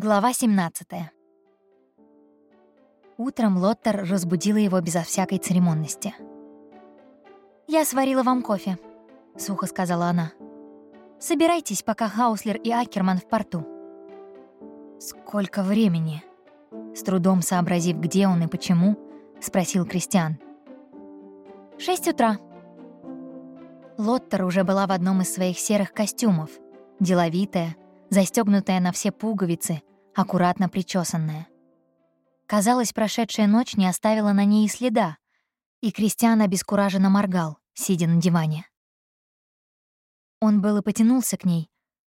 Глава 17. Утром Лоттер разбудила его безо всякой церемонности. «Я сварила вам кофе», — сухо сказала она. «Собирайтесь, пока Хауслер и Акерман в порту». «Сколько времени?» С трудом сообразив, где он и почему, спросил Кристиан. «Шесть утра». Лоттер уже была в одном из своих серых костюмов, деловитая, застегнутая на все пуговицы, аккуратно причесанная. Казалось, прошедшая ночь не оставила на ней и следа, и Кристиан обескураженно моргал, сидя на диване. Он было потянулся к ней,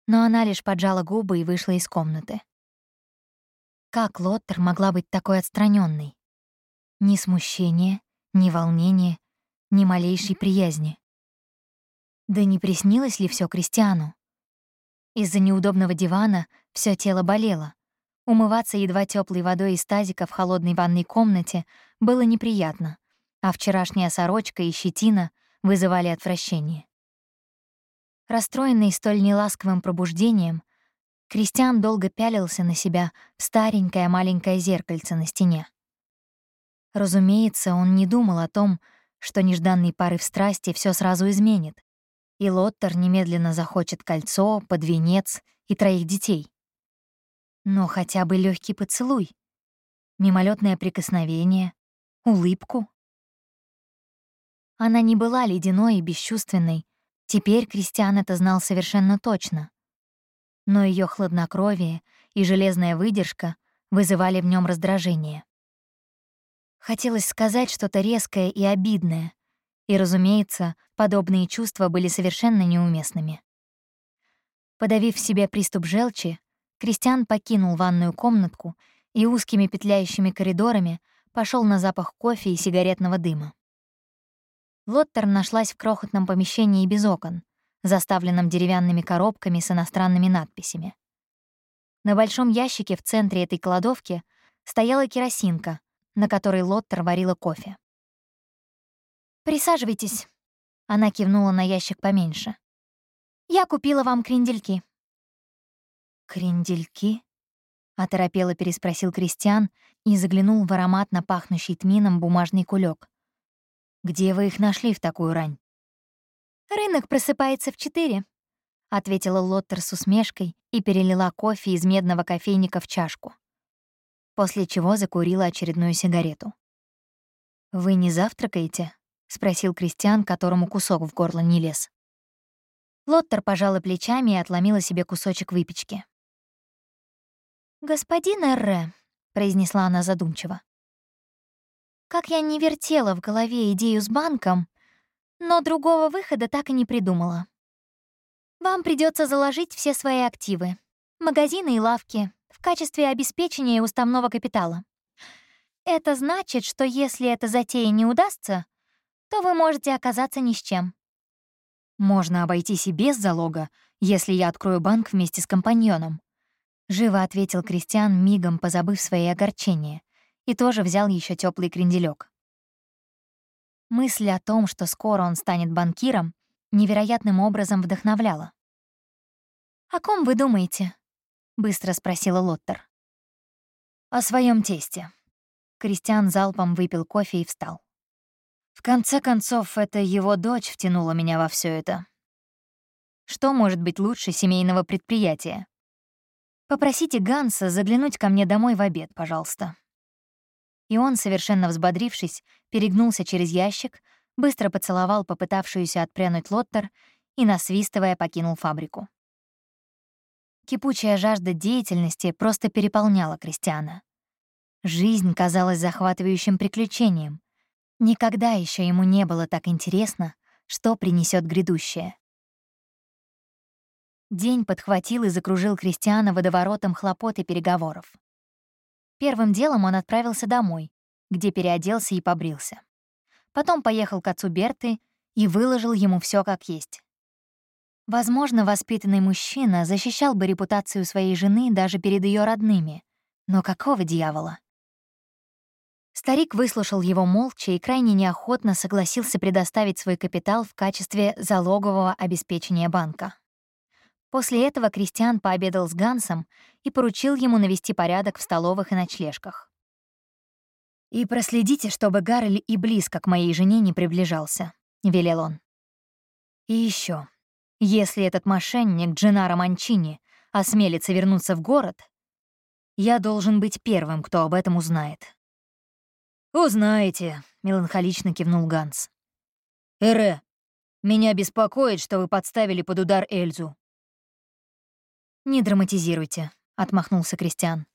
но она лишь поджала губы и вышла из комнаты. Как Лоттер могла быть такой отстраненной? Ни смущения, ни волнения, ни малейшей приязни. Да не приснилось ли все Кристиану? Из-за неудобного дивана все тело болело. Умываться едва теплой водой из тазика в холодной ванной комнате было неприятно, а вчерашняя сорочка и щетина вызывали отвращение. Расстроенный столь неласковым пробуждением, Кристиан долго пялился на себя в старенькое маленькое зеркальце на стене. Разумеется, он не думал о том, что нежданный порыв страсти все сразу изменит, и Лоттер немедленно захочет кольцо, под венец и троих детей. Но хотя бы легкий поцелуй, мимолетное прикосновение, улыбку. Она не была ледяной и бесчувственной, теперь Кристиан это знал совершенно точно. Но ее хладнокровие и железная выдержка вызывали в нем раздражение. Хотелось сказать что-то резкое и обидное, и, разумеется, подобные чувства были совершенно неуместными. Подавив в себе приступ желчи, Кристиан покинул ванную комнатку и узкими петляющими коридорами пошел на запах кофе и сигаретного дыма. Лоттер нашлась в крохотном помещении без окон, заставленном деревянными коробками с иностранными надписями. На большом ящике в центре этой кладовки стояла керосинка, на которой Лоттер варила кофе. «Присаживайтесь», — она кивнула на ящик поменьше. «Я купила вам крендельки». «Крендельки?» — оторопело переспросил Кристиан и заглянул в ароматно пахнущий тмином бумажный кулек. «Где вы их нашли в такую рань?» «Рынок просыпается в четыре», — ответила Лоттер с усмешкой и перелила кофе из медного кофейника в чашку. После чего закурила очередную сигарету. «Вы не завтракаете?» — спросил Кристиан, которому кусок в горло не лез. Лоттер пожала плечами и отломила себе кусочек выпечки. «Господин Эрре», — произнесла она задумчиво, «как я не вертела в голове идею с банком, но другого выхода так и не придумала. Вам придется заложить все свои активы, магазины и лавки, в качестве обеспечения уставного капитала. Это значит, что если эта затея не удастся, то вы можете оказаться ни с чем. Можно обойтись и без залога, если я открою банк вместе с компаньоном. Живо ответил Кристиан, мигом позабыв свои огорчения, и тоже взял еще теплый кренделек. Мысль о том, что скоро он станет банкиром, невероятным образом вдохновляла. «О ком вы думаете?» — быстро спросила Лоттер. «О своем тесте». Кристиан залпом выпил кофе и встал. В конце концов, это его дочь втянула меня во все это. Что может быть лучше семейного предприятия? Попросите Ганса заглянуть ко мне домой в обед, пожалуйста. И он, совершенно взбодрившись, перегнулся через ящик, быстро поцеловал попытавшуюся отпрянуть Лоттер и, насвистывая, покинул фабрику. Кипучая жажда деятельности просто переполняла Кристиана. Жизнь казалась захватывающим приключением, Никогда еще ему не было так интересно, что принесет грядущее. День подхватил и закружил Кристиана водоворотом хлопот и переговоров. Первым делом он отправился домой, где переоделся и побрился. Потом поехал к отцу Берты и выложил ему все как есть. Возможно, воспитанный мужчина защищал бы репутацию своей жены даже перед ее родными, но какого дьявола? Старик выслушал его молча и крайне неохотно согласился предоставить свой капитал в качестве залогового обеспечения банка. После этого Кристиан пообедал с Гансом и поручил ему навести порядок в столовых и ночлежках. «И проследите, чтобы Гаррель и близко к моей жене не приближался», — велел он. «И еще, если этот мошенник Дженаро Манчини осмелится вернуться в город, я должен быть первым, кто об этом узнает». «Узнаете», — меланхолично кивнул Ганс. «Эре, меня беспокоит, что вы подставили под удар Эльзу». «Не драматизируйте», — отмахнулся Кристиан.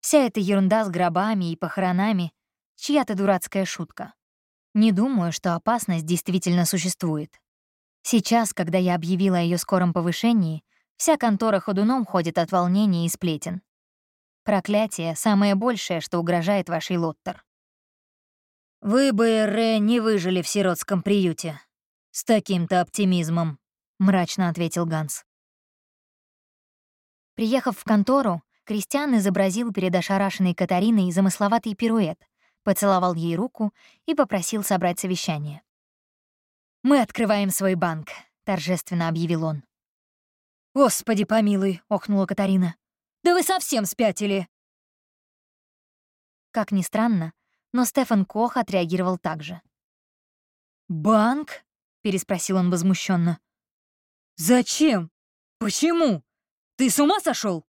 «Вся эта ерунда с гробами и похоронами — чья-то дурацкая шутка. Не думаю, что опасность действительно существует. Сейчас, когда я объявила о ее скором повышении, вся контора ходуном ходит от волнения и сплетен. Проклятие — самое большее, что угрожает вашей Лоттер. «Вы бы, Ре, не выжили в сиротском приюте. С таким-то оптимизмом», — мрачно ответил Ганс. Приехав в контору, Кристиан изобразил перед ошарашенной Катариной замысловатый пируэт, поцеловал ей руку и попросил собрать совещание. «Мы открываем свой банк», — торжественно объявил он. «Господи помилуй», — охнула Катарина. «Да вы совсем спятили!» Как ни странно, но Стефан Кох отреагировал так же. «Банк?» — переспросил он возмущенно. «Зачем? Почему?» Ты с ума сошел?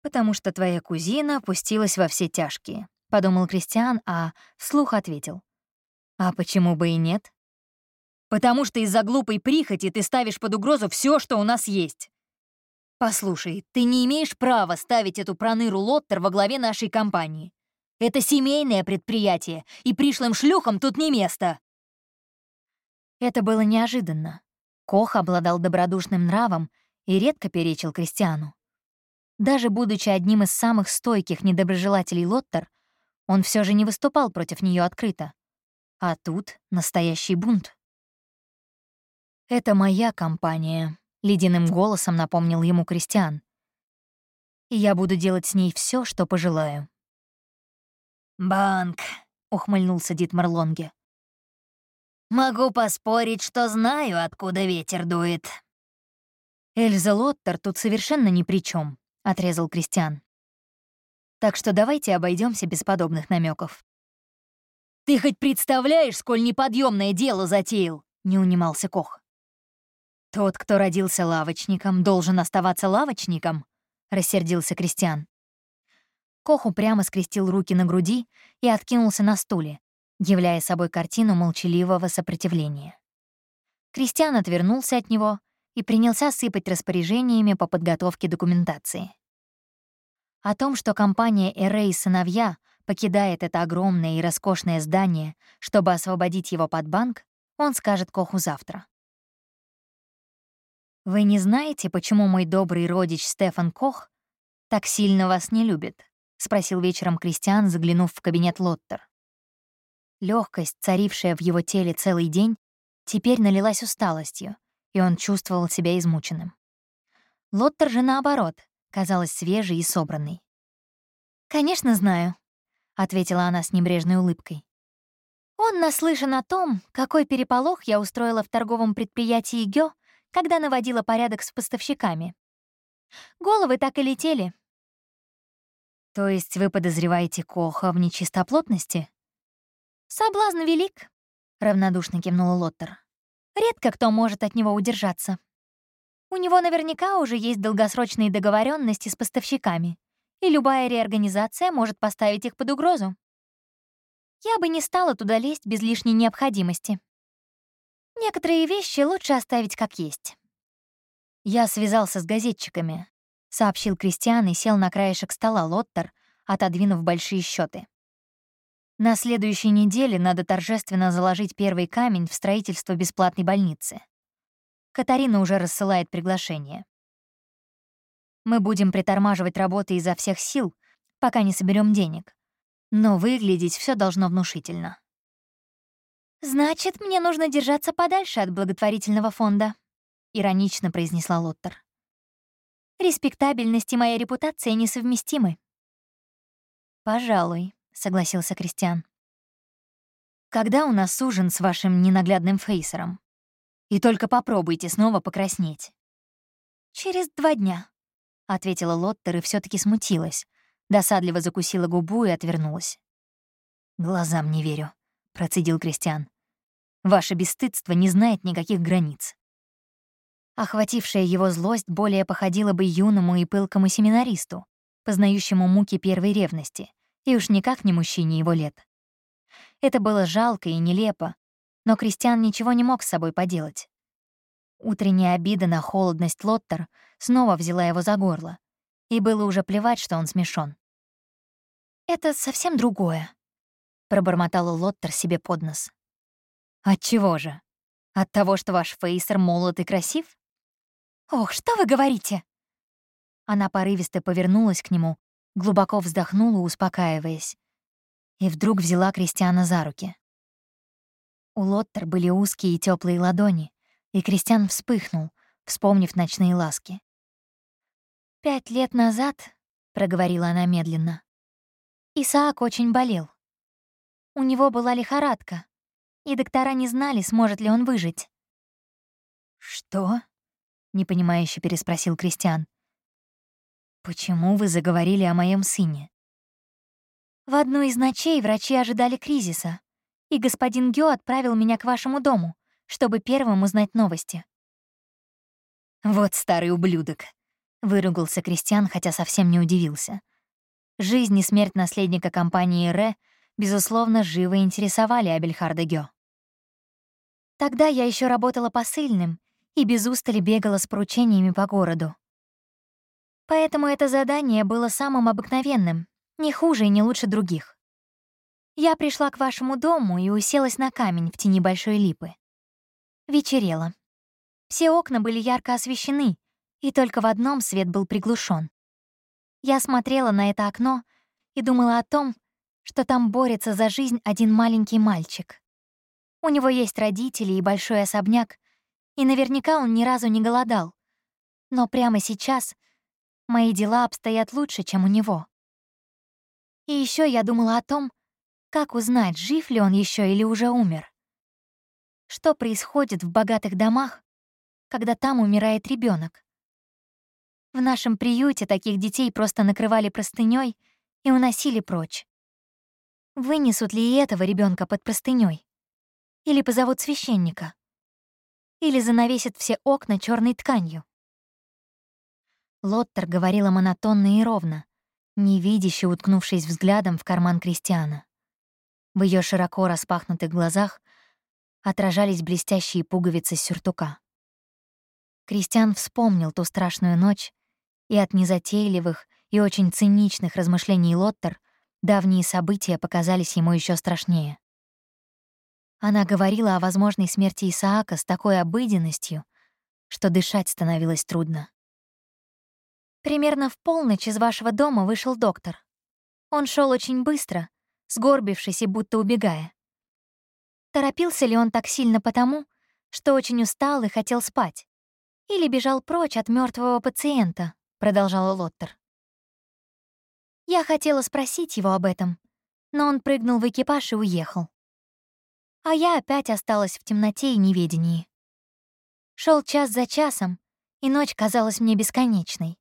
Потому что твоя кузина опустилась во все тяжкие, подумал Кристиан, а вслух ответил. А почему бы и нет? Потому что из-за глупой прихоти ты ставишь под угрозу все, что у нас есть. Послушай, ты не имеешь права ставить эту проныру Лоттер во главе нашей компании. Это семейное предприятие, и пришлым шлюхам тут не место. Это было неожиданно. Кох обладал добродушным нравом и редко перечил Кристиану. Даже будучи одним из самых стойких недоброжелателей Лоттер, он все же не выступал против нее открыто. А тут настоящий бунт. «Это моя компания», — ледяным голосом напомнил ему Кристиан. «И я буду делать с ней все, что пожелаю». «Банк», — ухмыльнулся Дитмар Лонге. «Могу поспорить, что знаю, откуда ветер дует. «Эльза Лоттер тут совершенно ни при чем, отрезал Кристиан. «Так что давайте обойдемся без подобных намеков. «Ты хоть представляешь, сколь неподъемное дело затеял?» — не унимался Кох. «Тот, кто родился лавочником, должен оставаться лавочником», — рассердился Кристиан. Кох упрямо скрестил руки на груди и откинулся на стуле, являя собой картину молчаливого сопротивления. Кристиан отвернулся от него и принялся сыпать распоряжениями по подготовке документации. О том, что компания «Эре и сыновья» покидает это огромное и роскошное здание, чтобы освободить его под банк, он скажет Коху завтра. «Вы не знаете, почему мой добрый родич Стефан Кох так сильно вас не любит?» — спросил вечером Кристиан, заглянув в кабинет Лоттер. Легкость, царившая в его теле целый день, теперь налилась усталостью, и он чувствовал себя измученным. Лоттер же, наоборот, казалась свежей и собранной. «Конечно, знаю», — ответила она с небрежной улыбкой. «Он наслышан о том, какой переполох я устроила в торговом предприятии Гё, когда наводила порядок с поставщиками. Головы так и летели». «То есть вы подозреваете Коха в нечистоплотности?» «Соблазн велик», — равнодушно кивнула Лоттер. Редко кто может от него удержаться. У него наверняка уже есть долгосрочные договоренности с поставщиками, и любая реорганизация может поставить их под угрозу. Я бы не стала туда лезть без лишней необходимости. Некоторые вещи лучше оставить как есть. Я связался с газетчиками, сообщил Кристиан и сел на краешек стола Лоттер, отодвинув большие счеты. На следующей неделе надо торжественно заложить первый камень в строительство бесплатной больницы. Катарина уже рассылает приглашение. Мы будем притормаживать работы изо всех сил, пока не соберем денег. Но выглядеть все должно внушительно. «Значит, мне нужно держаться подальше от благотворительного фонда», — иронично произнесла Лоттер. «Респектабельность и моя репутация несовместимы». «Пожалуй», — согласился Кристиан. «Когда у нас ужин с вашим ненаглядным фейсером? И только попробуйте снова покраснеть». «Через два дня», — ответила Лоттер и все таки смутилась. Досадливо закусила губу и отвернулась. «Глазам не верю», — процедил Кристиан. «Ваше бесстыдство не знает никаких границ». Охватившая его злость более походила бы юному и пылкому семинаристу, познающему муки первой ревности, и уж никак не мужчине его лет. Это было жалко и нелепо, но Кристиан ничего не мог с собой поделать. Утренняя обида на холодность Лоттер снова взяла его за горло, и было уже плевать, что он смешон. «Это совсем другое», — пробормотала Лоттер себе под нос. «От чего же? От того, что ваш фейсер молод и красив?» «Ох, что вы говорите?» Она порывисто повернулась к нему, глубоко вздохнула, успокаиваясь, и вдруг взяла Кристиана за руки. У Лоттер были узкие и теплые ладони, и Кристиан вспыхнул, вспомнив ночные ласки. «Пять лет назад», — проговорила она медленно, — «Исаак очень болел. У него была лихорадка, и доктора не знали, сможет ли он выжить». «Что?» — непонимающе переспросил Кристиан. «Почему вы заговорили о моем сыне?» «В одну из ночей врачи ожидали кризиса, и господин Гё отправил меня к вашему дому, чтобы первым узнать новости». «Вот старый ублюдок», — выругался Кристиан, хотя совсем не удивился. Жизнь и смерть наследника компании Ре, безусловно, живо интересовали Абельхарда Гё. Тогда я еще работала посыльным и без устали бегала с поручениями по городу. Поэтому это задание было самым обыкновенным, не хуже и не лучше других. Я пришла к вашему дому и уселась на камень в тени большой липы. Вечерело. Все окна были ярко освещены, и только в одном свет был приглушен. Я смотрела на это окно и думала о том, что там борется за жизнь один маленький мальчик. У него есть родители и большой особняк, и наверняка он ни разу не голодал. Но прямо сейчас мои дела обстоят лучше, чем у него. И еще я думала о том, как узнать, жив ли он еще или уже умер. Что происходит в богатых домах, когда там умирает ребенок? В нашем приюте таких детей просто накрывали простыней и уносили прочь. Вынесут ли и этого ребенка под простыней? Или позовут священника? или занавесит все окна черной тканью. Лоттер говорила монотонно и ровно, невидяще уткнувшись взглядом в карман Кристиана. В ее широко распахнутых глазах отражались блестящие пуговицы сюртука. Кристиан вспомнил ту страшную ночь, и от незатейливых и очень циничных размышлений Лоттер давние события показались ему еще страшнее. Она говорила о возможной смерти Исаака с такой обыденностью, что дышать становилось трудно. Примерно в полночь из вашего дома вышел доктор. Он шел очень быстро, сгорбившись и будто убегая. Торопился ли он так сильно потому, что очень устал и хотел спать? Или бежал прочь от мертвого пациента, продолжала Лоттер. Я хотела спросить его об этом, но он прыгнул в экипаж и уехал а я опять осталась в темноте и неведении. Шел час за часом, и ночь казалась мне бесконечной.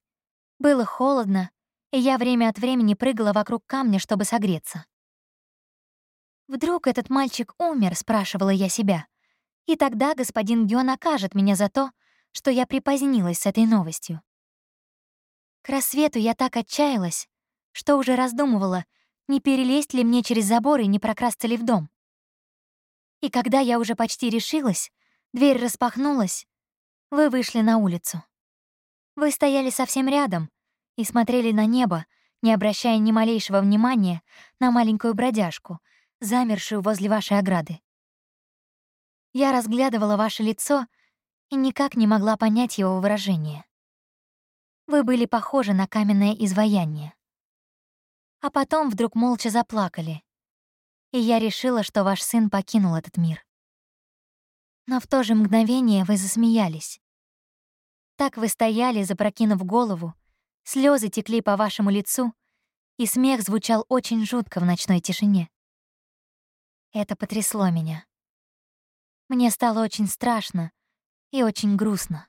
Было холодно, и я время от времени прыгала вокруг камня, чтобы согреться. «Вдруг этот мальчик умер?» — спрашивала я себя. И тогда господин Гё накажет меня за то, что я припозднилась с этой новостью. К рассвету я так отчаялась, что уже раздумывала, не перелезть ли мне через забор и не прокрасться ли в дом. И когда я уже почти решилась, дверь распахнулась, вы вышли на улицу. Вы стояли совсем рядом и смотрели на небо, не обращая ни малейшего внимания на маленькую бродяжку, замершую возле вашей ограды. Я разглядывала ваше лицо и никак не могла понять его выражение. Вы были похожи на каменное изваяние. А потом вдруг молча заплакали, и я решила, что ваш сын покинул этот мир. Но в то же мгновение вы засмеялись. Так вы стояли, запрокинув голову, слезы текли по вашему лицу, и смех звучал очень жутко в ночной тишине. Это потрясло меня. Мне стало очень страшно и очень грустно.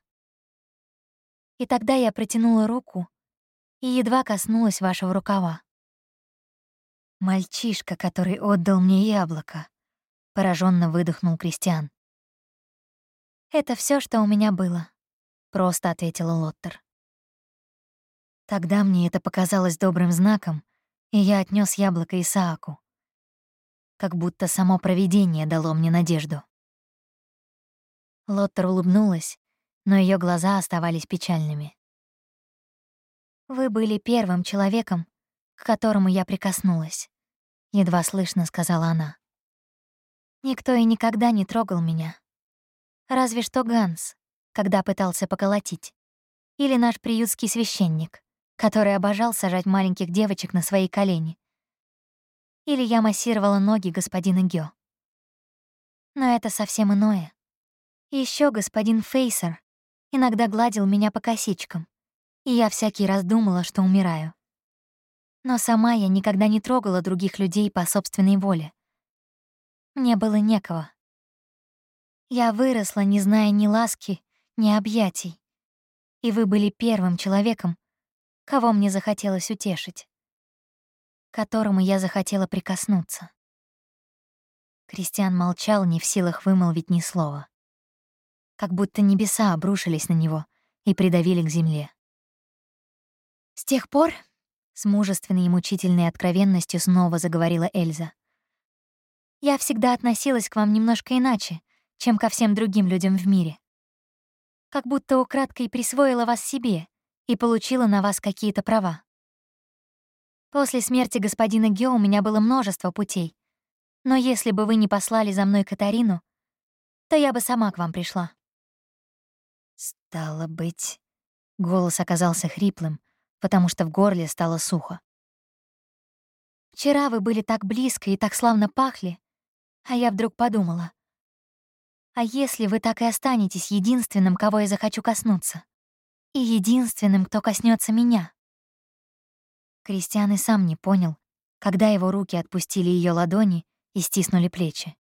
И тогда я протянула руку и едва коснулась вашего рукава. «Мальчишка, который отдал мне яблоко», — пораженно выдохнул Кристиан. «Это все, что у меня было», — просто ответила Лоттер. Тогда мне это показалось добрым знаком, и я отнес яблоко Исааку. Как будто само провидение дало мне надежду. Лоттер улыбнулась, но ее глаза оставались печальными. «Вы были первым человеком, к которому я прикоснулась», — едва слышно сказала она. «Никто и никогда не трогал меня. Разве что Ганс, когда пытался поколотить. Или наш приютский священник, который обожал сажать маленьких девочек на свои колени. Или я массировала ноги господина Гё. Но это совсем иное. Еще господин Фейсер иногда гладил меня по косичкам, и я всякий раз думала, что умираю. Но сама я никогда не трогала других людей по собственной воле. Мне было некого. Я выросла, не зная ни ласки, ни объятий. И вы были первым человеком, кого мне захотелось утешить, которому я захотела прикоснуться. Кристиан молчал, не в силах вымолвить ни слова. Как будто небеса обрушились на него и придавили к земле. С тех пор, с мужественной и мучительной откровенностью снова заговорила Эльза, я всегда относилась к вам немножко иначе, чем ко всем другим людям в мире. Как будто украдкой присвоила вас себе и получила на вас какие-то права. После смерти господина Гео у меня было множество путей. Но если бы вы не послали за мной Катарину, то я бы сама к вам пришла. Стало быть... Голос оказался хриплым, потому что в горле стало сухо. Вчера вы были так близко и так славно пахли, а я вдруг подумала. А если вы так и останетесь единственным, кого я захочу коснуться? и единственным, кто коснется меня. Кристиан и сам не понял, когда его руки отпустили ее ладони и стиснули плечи.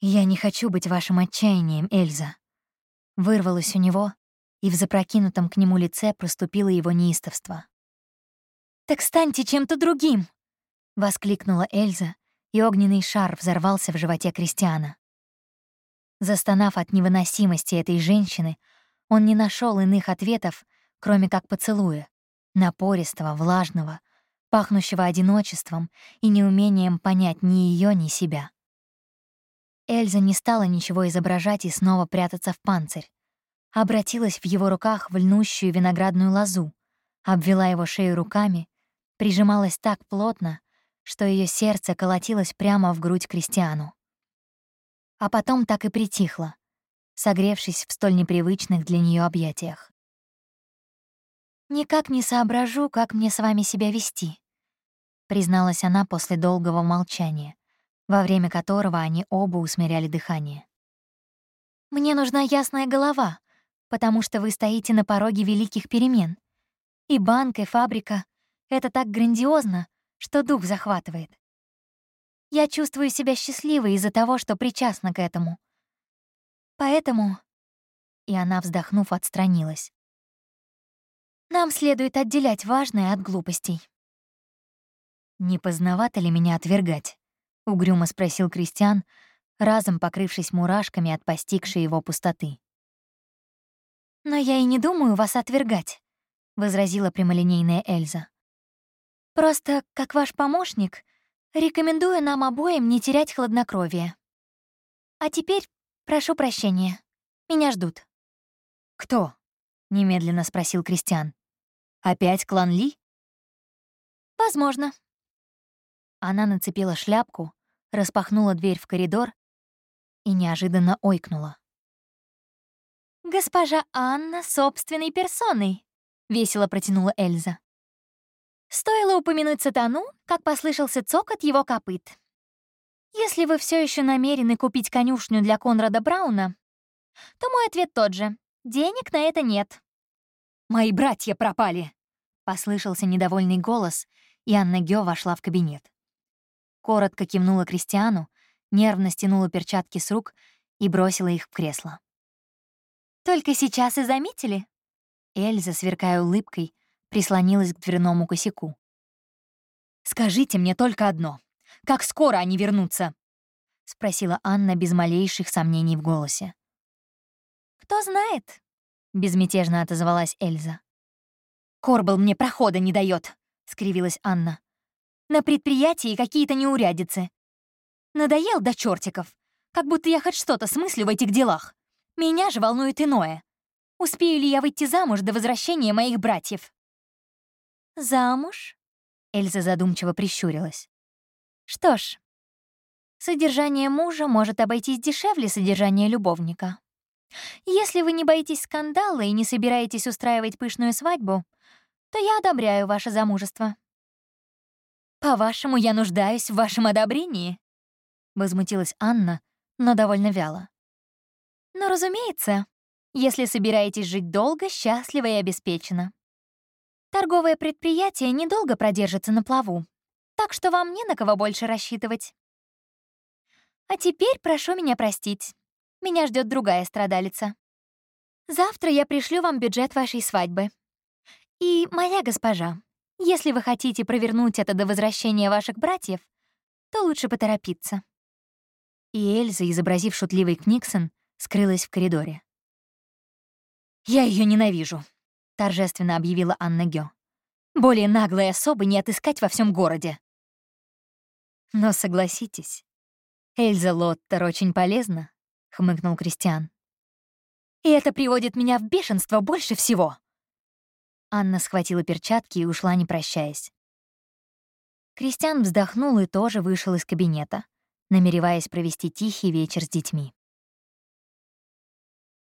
«Я не хочу быть вашим отчаянием, Эльза». Вырвалось у него, и в запрокинутом к нему лице проступило его неистовство. «Так станьте чем-то другим!» — воскликнула Эльза, и огненный шар взорвался в животе Кристиана. Застонав от невыносимости этой женщины, он не нашел иных ответов, кроме как поцелуя, напористого, влажного, пахнущего одиночеством и неумением понять ни ее, ни себя. Эльза не стала ничего изображать и снова прятаться в панцирь. Обратилась в его руках в льнущую виноградную лозу, обвела его шею руками, прижималась так плотно, что ее сердце колотилось прямо в грудь Кристиану. А потом так и притихло, согревшись в столь непривычных для нее объятиях. «Никак не соображу, как мне с вами себя вести», — призналась она после долгого молчания, во время которого они оба усмиряли дыхание. «Мне нужна ясная голова, потому что вы стоите на пороге великих перемен. И банк, и фабрика — это так грандиозно, что дух захватывает. Я чувствую себя счастливой из-за того, что причастна к этому. Поэтому...» И она, вздохнув, отстранилась. «Нам следует отделять важное от глупостей». «Не поздновато ли меня отвергать?» — угрюмо спросил Кристиан, разом покрывшись мурашками от постигшей его пустоты. «Но я и не думаю вас отвергать», — возразила прямолинейная Эльза. «Просто, как ваш помощник, рекомендую нам обоим не терять хладнокровие. А теперь «Прошу прощения. Меня ждут». «Кто?» — немедленно спросил Кристиан. «Опять клан Ли?» «Возможно». Она нацепила шляпку, распахнула дверь в коридор и неожиданно ойкнула. «Госпожа Анна собственной персоной», — весело протянула Эльза. Стоило упомянуть сатану, как послышался цокот его копыт. Если вы все еще намерены купить конюшню для Конрада Брауна, то мой ответ тот же. Денег на это нет. «Мои братья пропали!» — послышался недовольный голос, и Анна Гё вошла в кабинет. Коротко кивнула Кристиану, нервно стянула перчатки с рук и бросила их в кресло. «Только сейчас и заметили?» Эльза, сверкая улыбкой, прислонилась к дверному косяку. «Скажите мне только одно. Как скоро они вернутся?» — спросила Анна без малейших сомнений в голосе. «Кто знает?» — безмятежно отозвалась Эльза. «Корбл мне прохода не дает, скривилась Анна. «На предприятии какие-то неурядицы. Надоел до чертиков, как будто я хоть что-то смыслю в этих делах. Меня же волнует иное. Успею ли я выйти замуж до возвращения моих братьев?» «Замуж?» — Эльза задумчиво прищурилась. «Что ж, содержание мужа может обойтись дешевле содержания любовника. Если вы не боитесь скандала и не собираетесь устраивать пышную свадьбу, то я одобряю ваше замужество». «По-вашему, я нуждаюсь в вашем одобрении?» — возмутилась Анна, но довольно вяло. «Но, разумеется, если собираетесь жить долго, счастливо и обеспеченно. Торговое предприятие недолго продержится на плаву, так что вам не на кого больше рассчитывать. А теперь прошу меня простить. Меня ждет другая страдалица. Завтра я пришлю вам бюджет вашей свадьбы. И, моя госпожа, если вы хотите провернуть это до возвращения ваших братьев, то лучше поторопиться». И Эльза, изобразив шутливый Книксон, скрылась в коридоре. «Я ее ненавижу», — торжественно объявила Анна Гё. «Более наглой особы не отыскать во всем городе». «Но согласитесь, Эльза Лоттер очень полезна», — хмыкнул Кристиан. «И это приводит меня в бешенство больше всего». Анна схватила перчатки и ушла, не прощаясь. Кристиан вздохнул и тоже вышел из кабинета, намереваясь провести тихий вечер с детьми.